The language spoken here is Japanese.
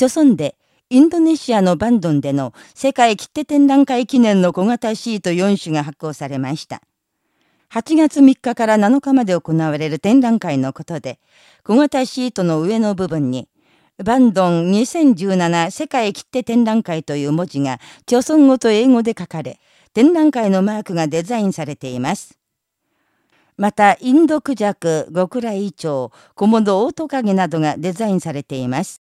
著村でインドネシアのバンドンでの世界切手展覧会記念の小型シート4種が発行されました。8月3日から7日まで行われる展覧会のことで、小型シートの上の部分に、バンドン2017世界切手展覧会という文字が、朝村語と英語で書かれ、展覧会のマークがデザインされています。また、インドクジャク、極来イチョウ、コモドオオトカゲなどがデザインされています。